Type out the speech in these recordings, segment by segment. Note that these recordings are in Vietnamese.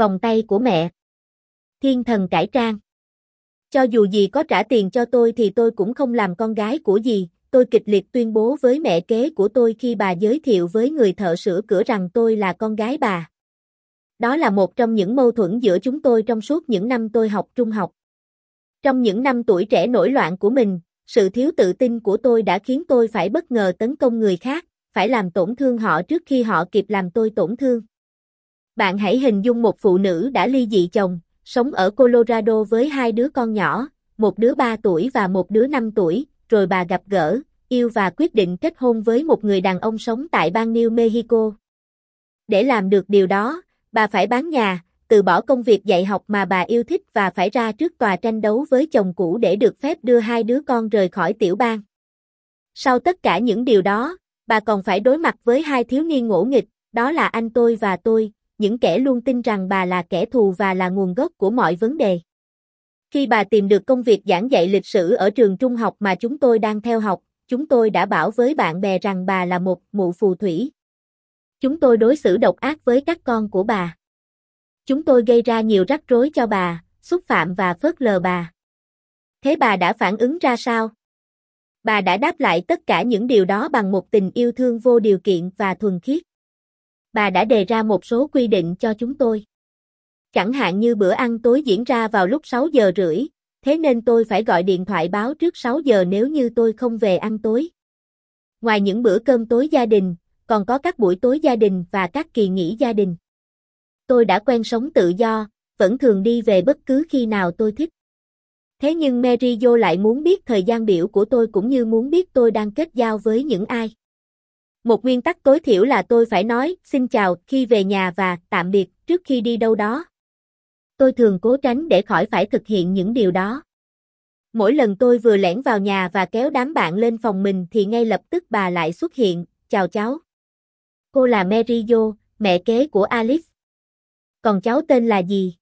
Vòng tay của mẹ. Thiên thần cải trang. Cho dù gì có trả tiền cho tôi thì tôi cũng không làm con gái của gì, tôi kịch liệt tuyên bố với mẹ kế của tôi khi bà giới thiệu với người thợ sửa cửa rằng tôi là con gái bà. Đó là một trong những mâu thuẫn giữa chúng tôi trong suốt những năm tôi học trung học. Trong những năm tuổi trẻ nổi loạn của mình, sự thiếu tự tin của tôi đã khiến tôi phải bất ngờ tấn công người khác, phải làm tổn thương họ trước khi họ kịp làm tôi tổn thương. Bạn hãy hình dung một phụ nữ đã ly dị chồng, sống ở Colorado với hai đứa con nhỏ, một đứa 3 tuổi và một đứa 5 tuổi, rồi bà gặp gỡ, yêu và quyết định kết hôn với một người đàn ông sống tại bang New Mexico. Để làm được điều đó, bà phải bán nhà, từ bỏ công việc dạy học mà bà yêu thích và phải ra trước tòa tranh đấu với chồng cũ để được phép đưa hai đứa con rời khỏi tiểu bang. Sau tất cả những điều đó, bà còn phải đối mặt với hai thiếu niên ngỗ nghịch, đó là anh tôi và tôi, những kẻ luôn tin rằng bà là kẻ thù và là nguồn gốc của mọi vấn đề. Khi bà tìm được công việc giảng dạy lịch sử ở trường trung học mà chúng tôi đang theo học, chúng tôi đã bảo với bạn bè rằng bà là một mụ phù thủy. Chúng tôi đối xử độc ác với các con của bà. Chúng tôi gây ra nhiều rắc rối cho bà, xúc phạm và phớt lờ bà. Thế bà đã phản ứng ra sao? Bà đã đáp lại tất cả những điều đó bằng một tình yêu thương vô điều kiện và thuần khiết. Bà đã đề ra một số quy định cho chúng tôi. Chẳng hạn như bữa ăn tối diễn ra vào lúc 6 giờ rưỡi, thế nên tôi phải gọi điện thoại báo trước 6 giờ nếu như tôi không về ăn tối. Ngoài những bữa cơm tối gia đình, còn có các buổi tối gia đình và các kỳ nghỉ gia đình. Tôi đã quen sống tự do, vẫn thường đi về bất cứ khi nào tôi thích. Thế nhưng Mary Jo lại muốn biết thời gian biểu của tôi cũng như muốn biết tôi đang kết giao với những ai. Một nguyên tắc tối thiểu là tôi phải nói xin chào khi về nhà và tạm biệt trước khi đi đâu đó. Tôi thường cố tránh để khỏi phải thực hiện những điều đó. Mỗi lần tôi vừa lẻn vào nhà và kéo đám bạn lên phòng mình thì ngay lập tức bà lại xuất hiện, chào cháu. Cô là Mary Jo, mẹ kế của Alice. Còn cháu tên là gì?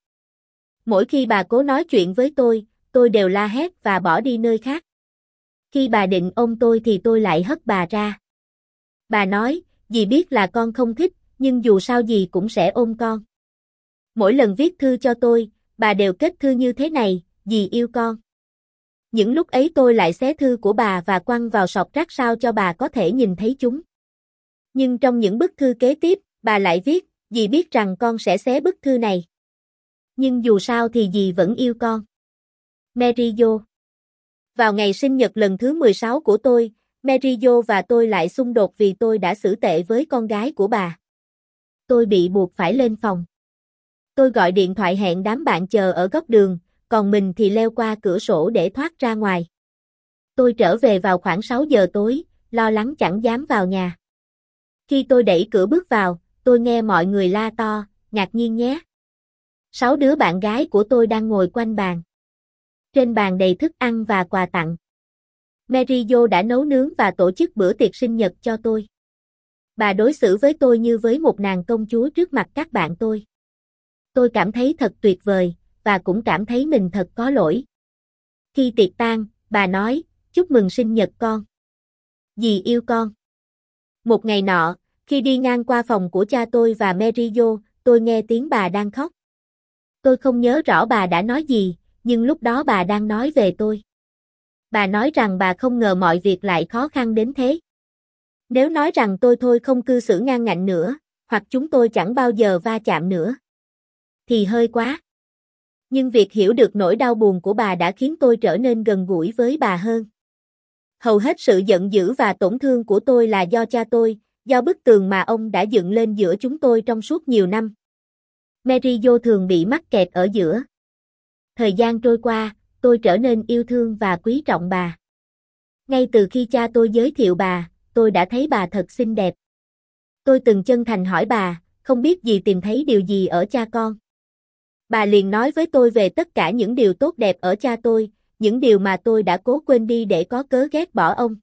Mỗi khi bà cố nói chuyện với tôi, tôi đều la hét và bỏ đi nơi khác. Khi bà định ôm tôi thì tôi lại hất bà ra. Bà nói, dì biết là con không thích, nhưng dù sao dì cũng sẽ ôm con. Mỗi lần viết thư cho tôi, bà đều kết thư như thế này, dì yêu con. Những lúc ấy tôi lại xé thư của bà và quăng vào sọt rác sao cho bà có thể nhìn thấy chúng. Nhưng trong những bức thư kế tiếp, bà lại viết, dì biết rằng con sẽ xé bức thư này. Nhưng dù sao thì dì vẫn yêu con. Mary Jo Vào ngày sinh nhật lần thứ 16 của tôi, Mary Jo và tôi lại xung đột vì tôi đã xử tệ với con gái của bà. Tôi bị buộc phải lên phòng. Tôi gọi điện thoại hẹn đám bạn chờ ở góc đường, còn mình thì leo qua cửa sổ để thoát ra ngoài. Tôi trở về vào khoảng 6 giờ tối, lo lắng chẳng dám vào nhà. Khi tôi đẩy cửa bước vào, tôi nghe mọi người la to, ngạc nhiên nhé. Sáu đứa bạn gái của tôi đang ngồi quanh bàn. Trên bàn đầy thức ăn và quà tặng. Mary đã nấu nướng và tổ chức bữa tiệc sinh nhật cho tôi. Bà đối xử với tôi như với một nàng công chúa trước mặt các bạn tôi. Tôi cảm thấy thật tuyệt vời, và cũng cảm thấy mình thật có lỗi. Khi tiệc tan, bà nói, chúc mừng sinh nhật con. Dì yêu con. Một ngày nọ, khi đi ngang qua phòng của cha tôi và Mary tôi nghe tiếng bà đang khóc. Tôi không nhớ rõ bà đã nói gì, nhưng lúc đó bà đang nói về tôi. Bà nói rằng bà không ngờ mọi việc lại khó khăn đến thế. Nếu nói rằng tôi thôi không cư xử ngang ngạnh nữa, hoặc chúng tôi chẳng bao giờ va chạm nữa, thì hơi quá. Nhưng việc hiểu được nỗi đau buồn của bà đã khiến tôi trở nên gần gũi với bà hơn. Hầu hết sự giận dữ và tổn thương của tôi là do cha tôi, do bức tường mà ông đã dựng lên giữa chúng tôi trong suốt nhiều năm. Mary Jo thường bị mắc kẹt ở giữa. Thời gian trôi qua, tôi trở nên yêu thương và quý trọng bà. Ngay từ khi cha tôi giới thiệu bà, tôi đã thấy bà thật xinh đẹp. Tôi từng chân thành hỏi bà, không biết gì tìm thấy điều gì ở cha con. Bà liền nói với tôi về tất cả những điều tốt đẹp ở cha tôi, những điều mà tôi đã cố quên đi để có cớ ghét bỏ ông.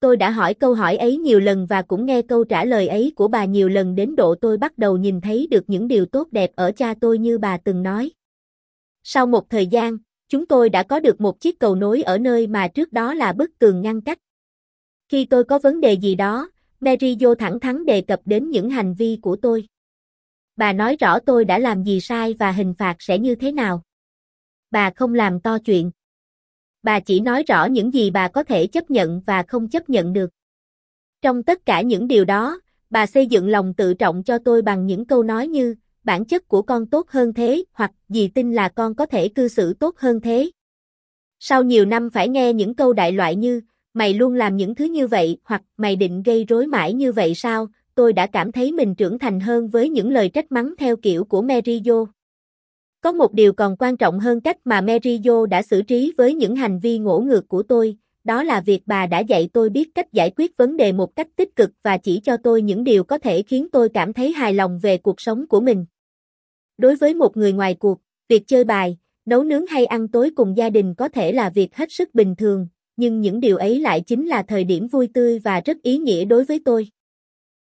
Tôi đã hỏi câu hỏi ấy nhiều lần và cũng nghe câu trả lời ấy của bà nhiều lần đến độ tôi bắt đầu nhìn thấy được những điều tốt đẹp ở cha tôi như bà từng nói. Sau một thời gian, chúng tôi đã có được một chiếc cầu nối ở nơi mà trước đó là bức tường ngăn cách. Khi tôi có vấn đề gì đó, Mary Jo thẳng thắn đề cập đến những hành vi của tôi. Bà nói rõ tôi đã làm gì sai và hình phạt sẽ như thế nào. Bà không làm to chuyện. Bà chỉ nói rõ những gì bà có thể chấp nhận và không chấp nhận được. Trong tất cả những điều đó, bà xây dựng lòng tự trọng cho tôi bằng những câu nói như, bản chất của con tốt hơn thế, hoặc dì tin là con có thể cư xử tốt hơn thế. Sau nhiều năm phải nghe những câu đại loại như, mày luôn làm những thứ như vậy, hoặc mày định gây rối mãi như vậy sao, tôi đã cảm thấy mình trưởng thành hơn với những lời trách mắng theo kiểu của Merio. Có một điều còn quan trọng hơn cách mà Merio đã xử trí với những hành vi ngỗ ngược của tôi, đó là việc bà đã dạy tôi biết cách giải quyết vấn đề một cách tích cực và chỉ cho tôi những điều có thể khiến tôi cảm thấy hài lòng về cuộc sống của mình. Đối với một người ngoài cuộc, việc chơi bài, nấu nướng hay ăn tối cùng gia đình có thể là việc hết sức bình thường, nhưng những điều ấy lại chính là thời điểm vui tươi và rất ý nghĩa đối với tôi.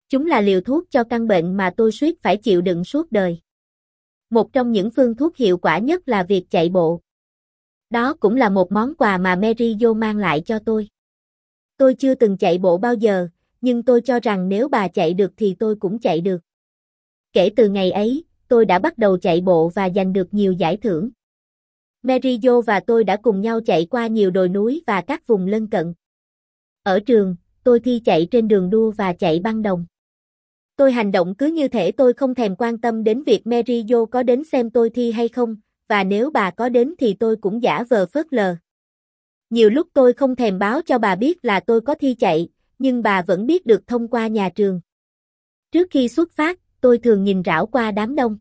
Chúng là liều thuốc cho căn bệnh mà tôi suýt phải chịu đựng suốt đời. Một trong những phương thuốc hiệu quả nhất là việc chạy bộ. Đó cũng là một món quà mà Mary Jo mang lại cho tôi. Tôi chưa từng chạy bộ bao giờ, nhưng tôi cho rằng nếu bà chạy được thì tôi cũng chạy được. Kể từ ngày ấy, tôi đã bắt đầu chạy bộ và giành được nhiều giải thưởng. Mary Jo và tôi đã cùng nhau chạy qua nhiều đồi núi và các vùng lân cận. Ở trường, tôi thi chạy trên đường đua và chạy băng đồng. Tôi hành động cứ như thể tôi không thèm quan tâm đến việc Mary Jo có đến xem tôi thi hay không, và nếu bà có đến thì tôi cũng giả vờ phớt lờ. Nhiều lúc tôi không thèm báo cho bà biết là tôi có thi chạy, nhưng bà vẫn biết được thông qua nhà trường. Trước khi xuất phát, tôi thường nhìn rảo qua đám đông.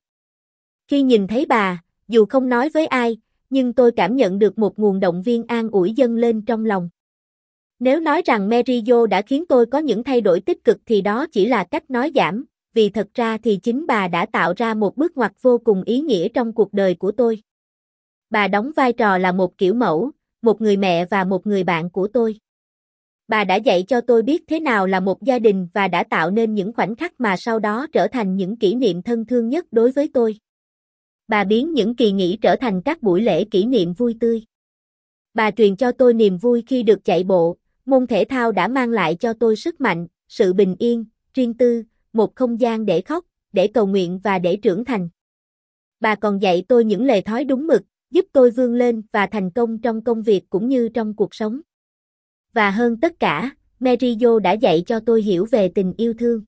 Khi nhìn thấy bà, dù không nói với ai, nhưng tôi cảm nhận được một nguồn động viên an ủi dâng lên trong lòng. Nếu nói rằng Merio đã khiến tôi có những thay đổi tích cực thì đó chỉ là cách nói giảm, vì thật ra thì chính bà đã tạo ra một bước ngoặt vô cùng ý nghĩa trong cuộc đời của tôi. Bà đóng vai trò là một kiểu mẫu, một người mẹ và một người bạn của tôi. Bà đã dạy cho tôi biết thế nào là một gia đình và đã tạo nên những khoảnh khắc mà sau đó trở thành những kỷ niệm thân thương nhất đối với tôi. Bà biến những kỳ nghỉ trở thành các buổi lễ kỷ niệm vui tươi. Bà truyền cho tôi niềm vui khi được chạy bộ, môn thể thao đã mang lại cho tôi sức mạnh, sự bình yên, riêng tư, một không gian để khóc, để cầu nguyện và để trưởng thành. Bà còn dạy tôi những lời thói đúng mực, giúp tôi vươn lên và thành công trong công việc cũng như trong cuộc sống. Và hơn tất cả, Merio đã dạy cho tôi hiểu về tình yêu thương.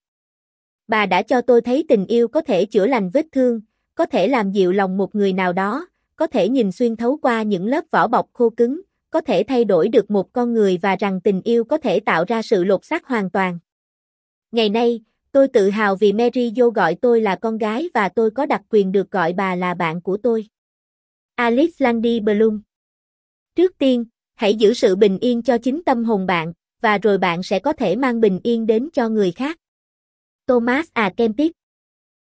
Bà đã cho tôi thấy tình yêu có thể chữa lành vết thương, có thể làm dịu lòng một người nào đó, có thể nhìn xuyên thấu qua những lớp vỏ bọc khô cứng, có thể thay đổi được một con người và rằng tình yêu có thể tạo ra sự lột xác hoàn toàn. Ngày nay, tôi tự hào vì Mary Jo gọi tôi là con gái và tôi có đặc quyền được gọi bà là bạn của tôi. Alice Landy Bloom Trước tiên, hãy giữ sự bình yên cho chính tâm hồn bạn, và rồi bạn sẽ có thể mang bình yên đến cho người khác. Thomas A. Kempis